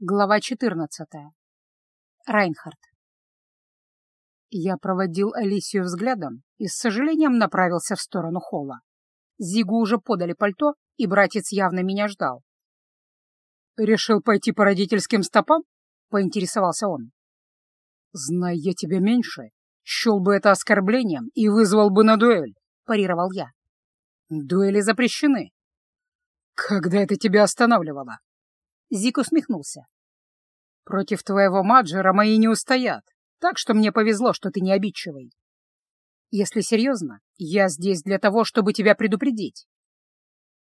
Глава 14. Райнхард. Я проводил Алисию взглядом и с сожалением направился в сторону холла. Зигу уже подали пальто, и братец явно меня ждал. «Решил пойти по родительским стопам?» — поинтересовался он. «Знай я тебя меньше, счел бы это оскорблением и вызвал бы на дуэль», — парировал я. «Дуэли запрещены». «Когда это тебя останавливало?» Зик усмехнулся. «Против твоего маджера мои не устоят, так что мне повезло, что ты не обидчивый. Если серьезно, я здесь для того, чтобы тебя предупредить.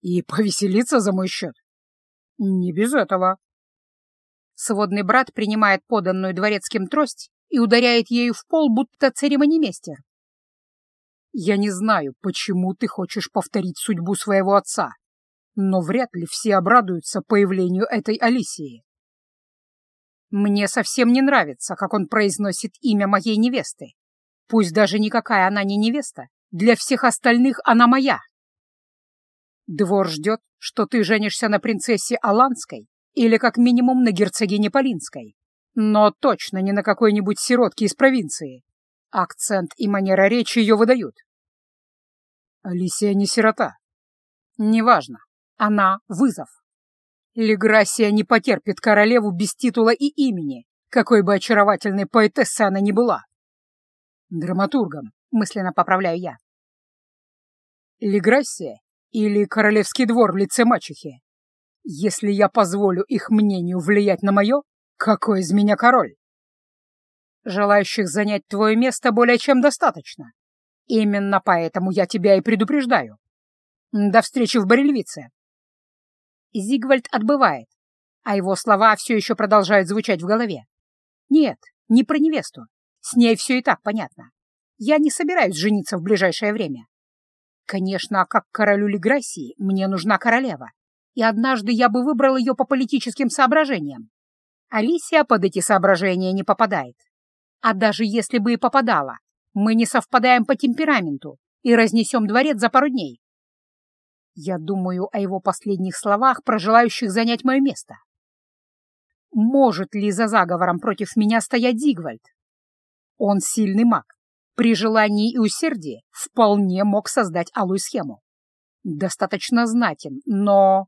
И повеселиться за мой счет? Не без этого». Сводный брат принимает поданную дворецким трость и ударяет ею в пол, будто церемонимейстер. «Я не знаю, почему ты хочешь повторить судьбу своего отца», но вряд ли все обрадуются появлению этой Алисии. Мне совсем не нравится, как он произносит имя моей невесты. Пусть даже никакая она не невеста, для всех остальных она моя. Двор ждет, что ты женишься на принцессе Аланской или как минимум на герцогине Полинской, но точно не на какой-нибудь сиротке из провинции. Акцент и манера речи ее выдают. Алисия не сирота. Неважно. Она — вызов. Леграсия не потерпит королеву без титула и имени, какой бы очаровательной поэтессой она ни была. Драматургом, мысленно поправляю я. Леграсия или королевский двор в лице мачехи? Если я позволю их мнению влиять на мое, какой из меня король? Желающих занять твое место более чем достаточно. Именно поэтому я тебя и предупреждаю. До встречи в Барельвице. Зигвальд отбывает, а его слова все еще продолжают звучать в голове. Нет, не про невесту. С ней все и так понятно. Я не собираюсь жениться в ближайшее время. Конечно, как королю Леграсии мне нужна королева, и однажды я бы выбрал ее по политическим соображениям. Алисия под эти соображения не попадает. А даже если бы и попадала, мы не совпадаем по темпераменту и разнесем дворец за пару дней. Я думаю о его последних словах про желающих занять мое место. Может ли за заговором против меня стоять Зигвальд? Он сильный маг. При желании и усердии вполне мог создать алую схему. Достаточно знатен, но...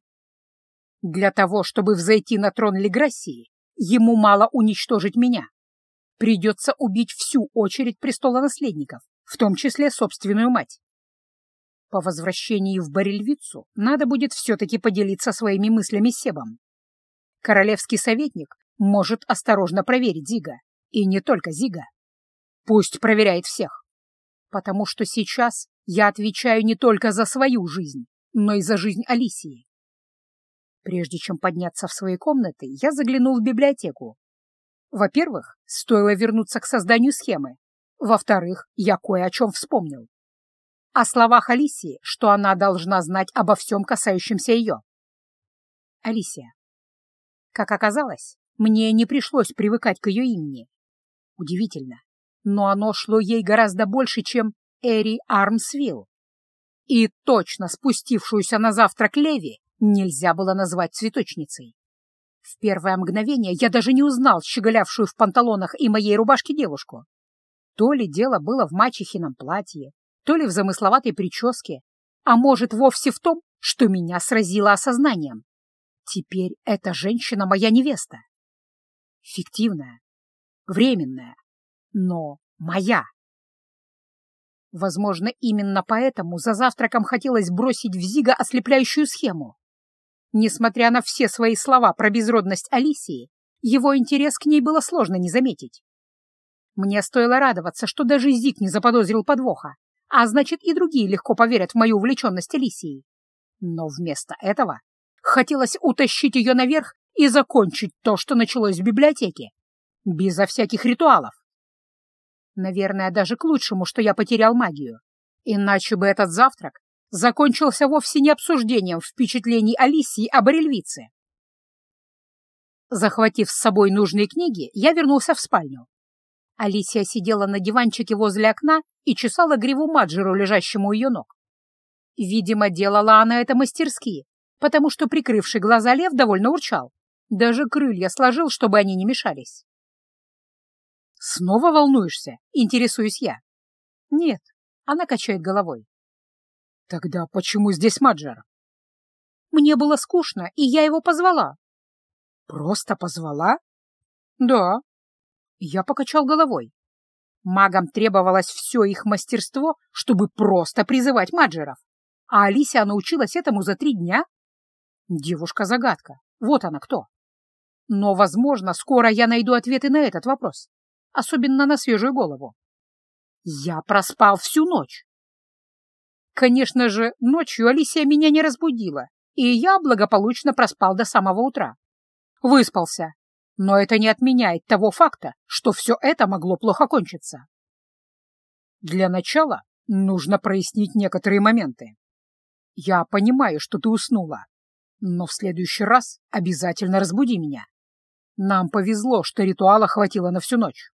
Для того, чтобы взойти на трон Леграсии, ему мало уничтожить меня. Придется убить всю очередь престолонаследников, в том числе собственную мать. По возвращении в Барельвицу надо будет все-таки поделиться своими мыслями с Себом. Королевский советник может осторожно проверить Зига. И не только Зига. Пусть проверяет всех. Потому что сейчас я отвечаю не только за свою жизнь, но и за жизнь Алисии. Прежде чем подняться в свои комнаты, я заглянул в библиотеку. Во-первых, стоило вернуться к созданию схемы. Во-вторых, я кое о чем вспомнил о словах Алисии, что она должна знать обо всем, касающемся ее. Алисия. Как оказалось, мне не пришлось привыкать к ее имени. Удивительно, но оно шло ей гораздо больше, чем Эри Армсвилл. И точно спустившуюся на завтрак Леви нельзя было назвать цветочницей. В первое мгновение я даже не узнал щеголявшую в панталонах и моей рубашке девушку. То ли дело было в мачехином платье, то ли в замысловатой прическе, а может вовсе в том, что меня сразило осознанием. Теперь эта женщина моя невеста. Фиктивная, временная, но моя. Возможно, именно поэтому за завтраком хотелось бросить в Зига ослепляющую схему. Несмотря на все свои слова про безродность Алисии, его интерес к ней было сложно не заметить. Мне стоило радоваться, что даже Зиг не заподозрил подвоха, а значит и другие легко поверят в мою увлеченность Алисией. Но вместо этого хотелось утащить ее наверх и закончить то, что началось в библиотеке, безо всяких ритуалов. Наверное, даже к лучшему, что я потерял магию, иначе бы этот завтрак закончился вовсе не обсуждением впечатлений Алисии об Орельвице. Захватив с собой нужные книги, я вернулся в спальню. Алисия сидела на диванчике возле окна и чесала гриву Маджеру, лежащему у ее ног. Видимо, делала она это мастерски, потому что прикрывший глаза лев довольно урчал. Даже крылья сложил, чтобы они не мешались. «Снова волнуешься?» — интересуюсь я. «Нет», — она качает головой. «Тогда почему здесь Маджер?» «Мне было скучно, и я его позвала». «Просто позвала?» «Да». Я покачал головой. Магам требовалось все их мастерство, чтобы просто призывать Маджеров. А Алисия научилась этому за три дня? Девушка-загадка. Вот она кто. Но, возможно, скоро я найду ответы на этот вопрос особенно на свежую голову. Я проспал всю ночь. Конечно же, ночью Алисия меня не разбудила, и я благополучно проспал до самого утра. Выспался, но это не отменяет того факта, что все это могло плохо кончиться. Для начала нужно прояснить некоторые моменты. Я понимаю, что ты уснула, но в следующий раз обязательно разбуди меня. Нам повезло, что ритуала хватило на всю ночь.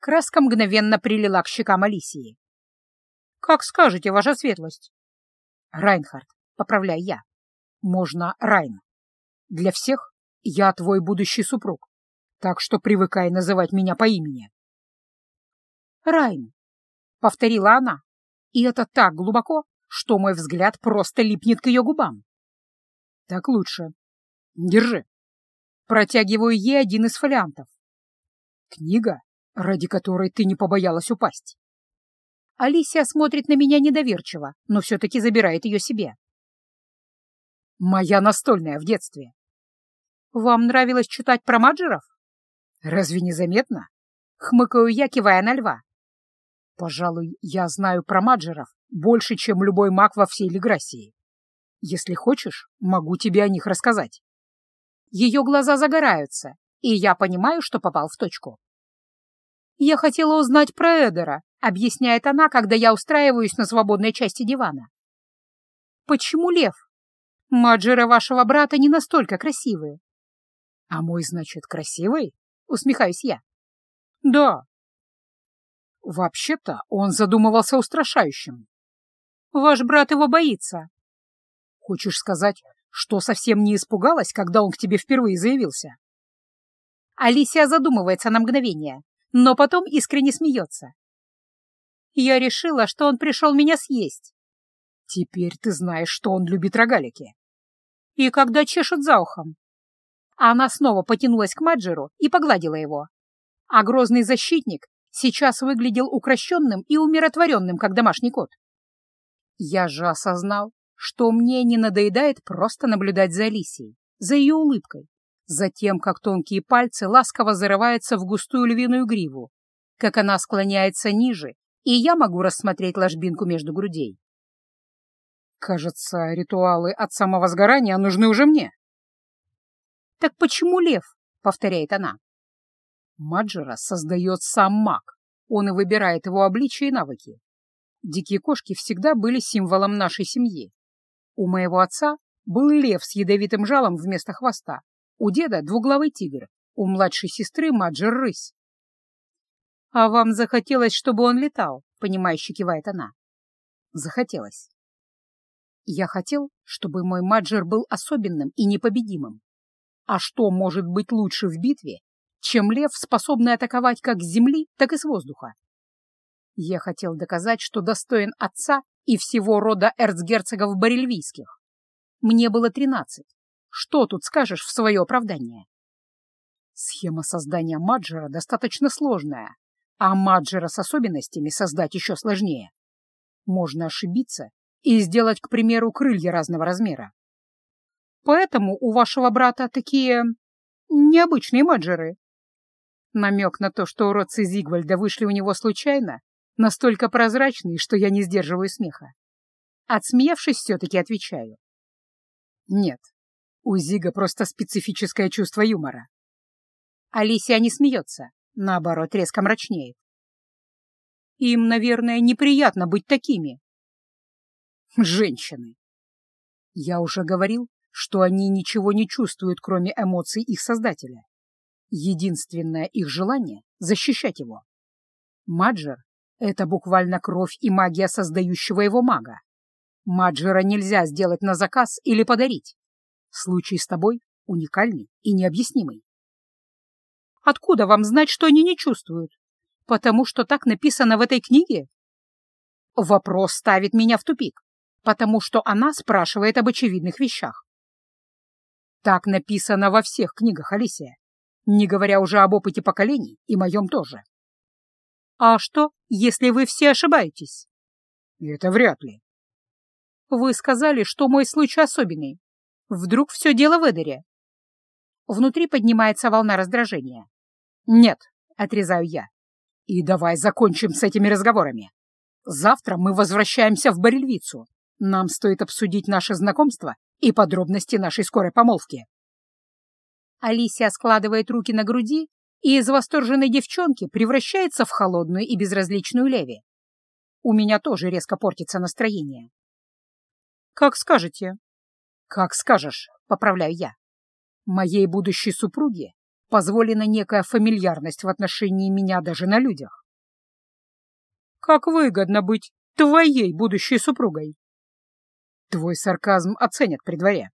Краска мгновенно прилила к щекам Алисии. «Как скажете, ваша светлость?» «Райнхард, поправляй я. Можно Райн. Для всех я твой будущий супруг, так что привыкай называть меня по имени». «Райн», — повторила она, и это так глубоко, что мой взгляд просто липнет к ее губам. «Так лучше. Держи». Протягиваю ей один из фолиантов. Книга ради которой ты не побоялась упасть. Алисия смотрит на меня недоверчиво, но все-таки забирает ее себе. Моя настольная в детстве. Вам нравилось читать про маджеров? Разве не заметно? Хмыкаю я, кивая на льва. Пожалуй, я знаю про маджеров больше, чем любой маг во всей Леграсии. Если хочешь, могу тебе о них рассказать. Ее глаза загораются, и я понимаю, что попал в точку. «Я хотела узнать про Эдера», — объясняет она, когда я устраиваюсь на свободной части дивана. «Почему лев? Маджеры вашего брата не настолько красивые». «А мой, значит, красивый?» — усмехаюсь я. «Да». «Вообще-то он задумывался устрашающим». «Ваш брат его боится». «Хочешь сказать, что совсем не испугалась, когда он к тебе впервые заявился?» Алисия задумывается на мгновение, но потом искренне смеется. Я решила, что он пришел меня съесть. Теперь ты знаешь, что он любит рогалики. И когда чешут за ухом. Она снова потянулась к Маджеру и погладила его. А грозный защитник сейчас выглядел укращенным и умиротворенным, как домашний кот. Я же осознал, что мне не надоедает просто наблюдать за Алисией, за ее улыбкой, Затем, как тонкие пальцы ласково зарываются в густую львиную гриву, как она склоняется ниже, и я могу рассмотреть ложбинку между грудей. Кажется, ритуалы от самого сгорания нужны уже мне. «Так почему лев?» — повторяет она. Маджера создает сам маг. Он и выбирает его обличие и навыки. Дикие кошки всегда были символом нашей семьи. У моего отца был лев с ядовитым жалом вместо хвоста, у деда двуглавый тигр, у младшей сестры Маджер рысь. «А вам захотелось, чтобы он летал?» — понимающе кивает она. «Захотелось. Я хотел, чтобы мой Маджер был особенным и непобедимым. А что может быть лучше в битве, чем лев, способный атаковать как с земли, так и с воздуха? Я хотел доказать, что достоин отца и всего рода эрцгерцогов барельвийских. Мне было тринадцать, что тут скажешь в свое оправдание? Схема создания Маджера достаточно сложная, а Маджера с особенностями создать еще сложнее. Можно ошибиться и сделать, к примеру, крылья разного размера. Поэтому у вашего брата такие необычные Маджеры. Намек на то, что уродцы Зигвальда вышли у него случайно, настолько прозрачный, что я не сдерживаю смеха. Отсмеявшись, все-таки отвечаю. Нет, у Зига просто специфическое чувство юмора. Алисия не смеется, наоборот, резко мрачнеет. Им, наверное, неприятно быть такими. Женщины. Я уже говорил, что они ничего не чувствуют, кроме эмоций их создателя. Единственное их желание — защищать его. Маджер — это буквально кровь и магия создающего его мага. Маджера нельзя сделать на заказ или подарить. Случай с тобой уникальный и необъяснимый. Откуда вам знать, что они не чувствуют? Потому что так написано в этой книге? Вопрос ставит меня в тупик, потому что она спрашивает об очевидных вещах. Так написано во всех книгах, Алисия, не говоря уже об опыте поколений и моем тоже. А что, если вы все ошибаетесь? Это вряд ли. Вы сказали, что мой случай особенный. Вдруг все дело в Эдере? Внутри поднимается волна раздражения. Нет, отрезаю я. И давай закончим с этими разговорами. Завтра мы возвращаемся в Барельвицу. Нам стоит обсудить наше знакомство и подробности нашей скорой помолвки. Алисия складывает руки на груди и из восторженной девчонки превращается в холодную и безразличную Леви. У меня тоже резко портится настроение. «Как скажете». «Как скажешь», — поправляю я. «Моей будущей супруге позволена некая фамильярность в отношении меня даже на людях». «Как выгодно быть твоей будущей супругой!» Твой сарказм оценят при дворе.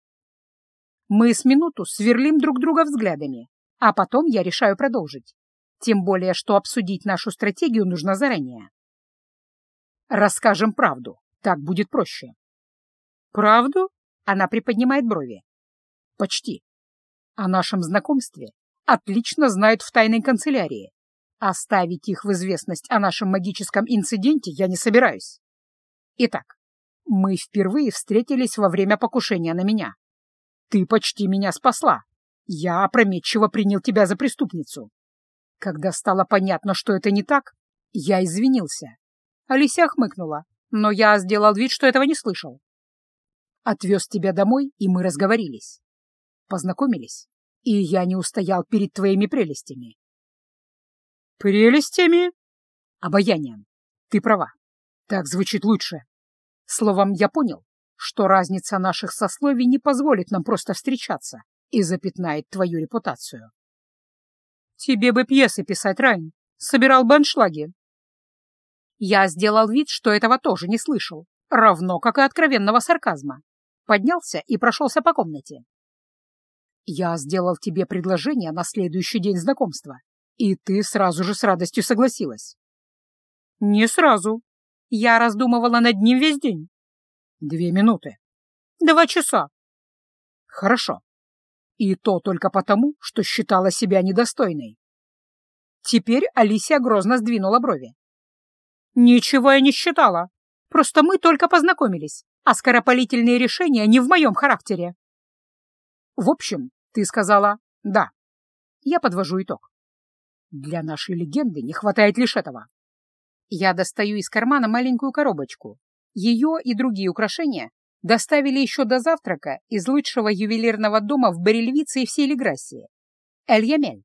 Мы с минуту сверлим друг друга взглядами, а потом я решаю продолжить. Тем более, что обсудить нашу стратегию нужно заранее. Расскажем правду, так будет проще. Правду? Она приподнимает брови. Почти. О нашем знакомстве отлично знают в тайной канцелярии. Оставить их в известность о нашем магическом инциденте я не собираюсь. Итак, мы впервые встретились во время покушения на меня. Ты почти меня спасла. Я опрометчиво принял тебя за преступницу. Когда стало понятно, что это не так, я извинился. Алисия хмыкнула, но я сделал вид, что этого не слышал. Отвез тебя домой, и мы разговорились. Познакомились, и я не устоял перед твоими прелестями. Прелестями? Обаянием. Ты права. Так звучит лучше. Словом, я понял, что разница наших сословий не позволит нам просто встречаться и запятнает твою репутацию. Тебе бы пьесы писать, Райн. Собирал бы аншлаги. Я сделал вид, что этого тоже не слышал, равно как и откровенного сарказма. Поднялся и прошелся по комнате. Я сделал тебе предложение на следующий день знакомства, и ты сразу же с радостью согласилась. Не сразу, я раздумывала над ним весь день. Две минуты. Два часа. Хорошо. И то только потому, что считала себя недостойной. Теперь Алисия грозно сдвинула брови. Ничего я не считала. Просто мы только познакомились, а скоропалительные решения не в моем характере. В общем, ты сказала «да». Я подвожу итог. Для нашей легенды не хватает лишь этого. Я достаю из кармана маленькую коробочку. Ее и другие украшения доставили еще до завтрака из лучшего ювелирного дома в Барельвице и всей Леграссии. Эль-Ямель.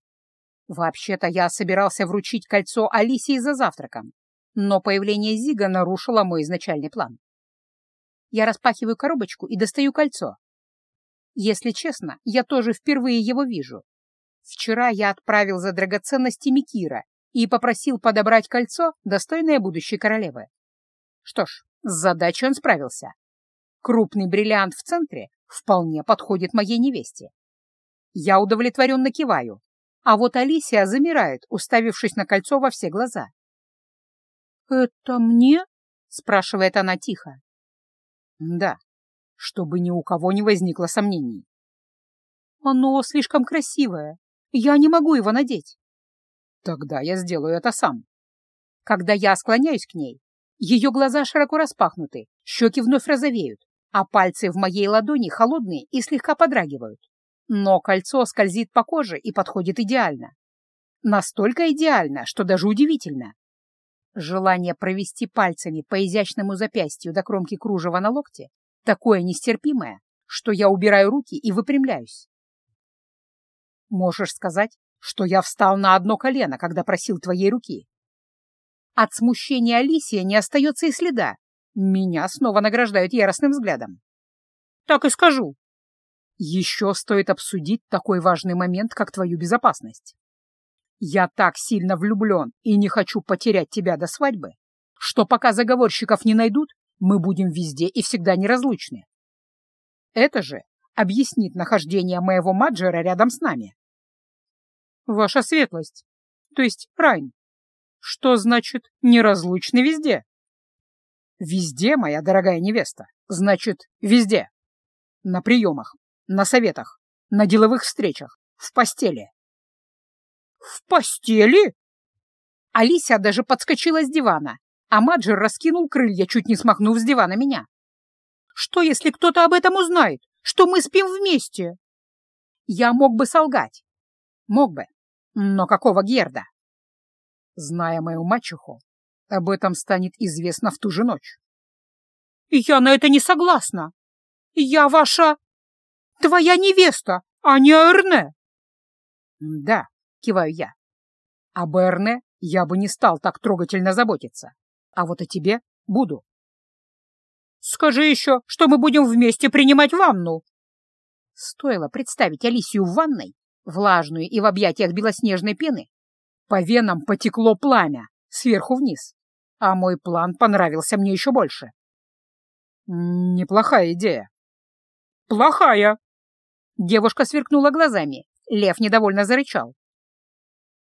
Вообще-то я собирался вручить кольцо Алисии за завтраком, но появление Зига нарушило мой изначальный план. Я распахиваю коробочку и достаю кольцо. Если честно, я тоже впервые его вижу. Вчера я отправил за драгоценностями Кира и попросил подобрать кольцо, достойное будущей королевы. Что ж, с задачей он справился. Крупный бриллиант в центре вполне подходит моей невесте. Я удовлетворенно киваю, а вот Алисия замирает, уставившись на кольцо во все глаза. «Это мне?» — спрашивает она тихо. «Да, чтобы ни у кого не возникло сомнений». «Оно слишком красивое. Я не могу его надеть». Тогда я сделаю это сам. Когда я склоняюсь к ней, ее глаза широко распахнуты, щеки вновь розовеют, а пальцы в моей ладони холодные и слегка подрагивают. Но кольцо скользит по коже и подходит идеально. Настолько идеально, что даже удивительно. Желание провести пальцами по изящному запястью до кромки кружева на локте такое нестерпимое, что я убираю руки и выпрямляюсь. Можешь сказать, что я встал на одно колено, когда просил твоей руки. От смущения Алисия не остается и следа. Меня снова награждают яростным взглядом. Так и скажу. Еще стоит обсудить такой важный момент, как твою безопасность. Я так сильно влюблен и не хочу потерять тебя до свадьбы, что пока заговорщиков не найдут, мы будем везде и всегда неразлучны. Это же объяснит нахождение моего маджера рядом с нами. Ваша светлость, то есть Райн, что значит неразлучны везде? Везде, моя дорогая невеста, значит везде. На приемах, на советах, на деловых встречах, в постели. В постели? Алися даже подскочила с дивана, а Маджер раскинул крылья, чуть не смахнув с дивана меня. Что, если кто-то об этом узнает, что мы спим вместе? Я мог бы солгать. Мог бы. Но какого Герда? Зная мою мачеху, об этом станет известно в ту же ночь. Я на это не согласна. Я ваша... твоя невеста, а не Эрне. Да, киваю я. Об Эрне я бы не стал так трогательно заботиться, а вот о тебе буду. Скажи еще, что мы будем вместе принимать ванну. Стоило представить Алисию в ванной, влажную и в объятиях белоснежной пены, по венам потекло пламя, сверху вниз, а мой план понравился мне еще больше. Неплохая идея. Плохая. Девушка сверкнула глазами, лев недовольно зарычал.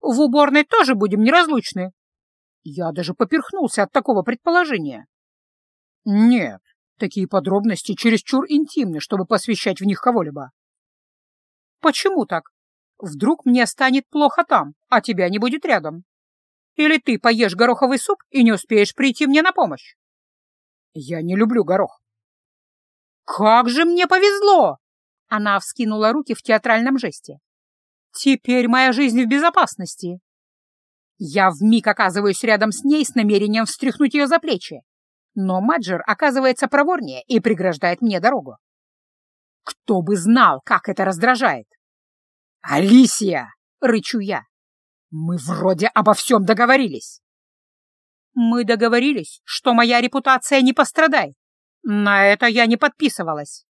В уборной тоже будем неразлучны. Я даже поперхнулся от такого предположения. Нет, такие подробности чересчур интимны, чтобы посвящать в них кого-либо. Почему так? Вдруг мне станет плохо там, а тебя не будет рядом. Или ты поешь гороховый суп и не успеешь прийти мне на помощь? Я не люблю горох. Как же мне повезло! Она вскинула руки в театральном жесте. Теперь моя жизнь в безопасности. Я вмиг оказываюсь рядом с ней с намерением встряхнуть ее за плечи. Но Маджер оказывается проворнее и преграждает мне дорогу. Кто бы знал, как это раздражает. «Алисия!» — рычу я. «Мы вроде обо всем договорились». «Мы договорились, что моя репутация не пострадает. На это я не подписывалась.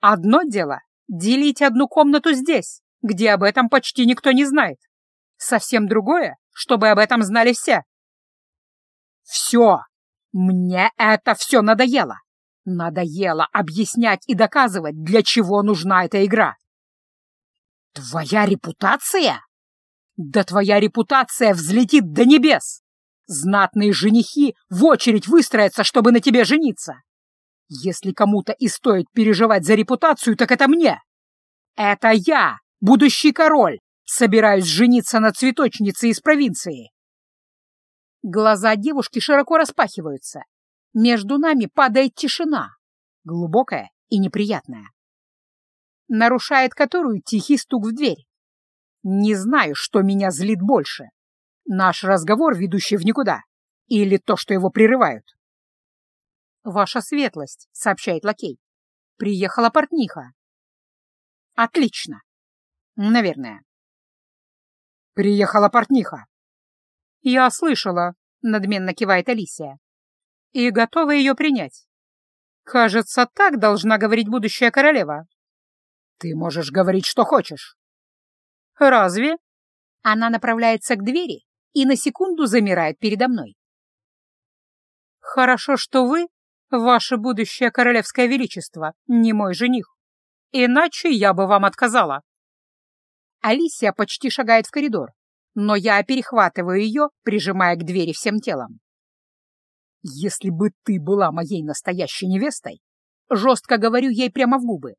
Одно дело — делить одну комнату здесь, где об этом почти никто не знает. Совсем другое, чтобы об этом знали все. Все! Мне это все надоело. Надоело объяснять и доказывать, для чего нужна эта игра. Твоя репутация? Да твоя репутация взлетит до небес! Знатные женихи в очередь выстроятся, чтобы на тебе жениться. Если кому-то и стоит переживать за репутацию, так это мне. Это я, будущий король, собираюсь жениться на цветочнице из провинции. Глаза девушки широко распахиваются. Между нами падает тишина, глубокая и неприятная нарушает которую тихий стук в дверь. Не знаю, что меня злит больше. Наш разговор, ведущий в никуда, или то, что его прерывают. «Ваша светлость», — сообщает лакей. «Приехала портниха». «Отлично. Наверное». «Приехала портниха». «Я слышала», — надменно кивает Алисия. «И готова ее принять. Кажется, так должна говорить будущая королева». «Ты можешь говорить, что хочешь». «Разве?» Она направляется к двери и на секунду замирает передо мной. «Хорошо, что вы, ваше будущее королевское величество, не мой жених. Иначе я бы вам отказала». Алисия почти шагает в коридор, но я перехватываю ее, прижимая к двери всем телом. «Если бы ты была моей настоящей невестой, жестко говорю ей прямо в губы,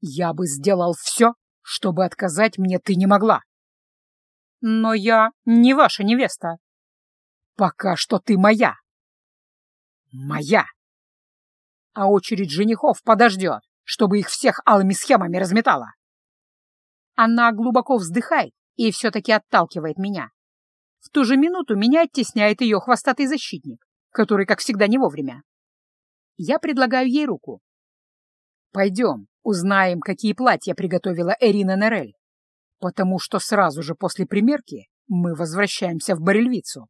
я бы сделал все, чтобы отказать мне ты не могла. Но я не ваша невеста. Пока что ты моя. Моя. А очередь женихов подождет, чтобы их всех алыми схемами разметала. Она глубоко вздыхает и все-таки отталкивает меня. В ту же минуту меня оттесняет ее хвостатый защитник, который, как всегда, не вовремя. Я предлагаю ей руку. «Пойдем, Узнаем, какие платья приготовила Эрина Нерель, потому что сразу же после примерки мы возвращаемся в Барельвицу.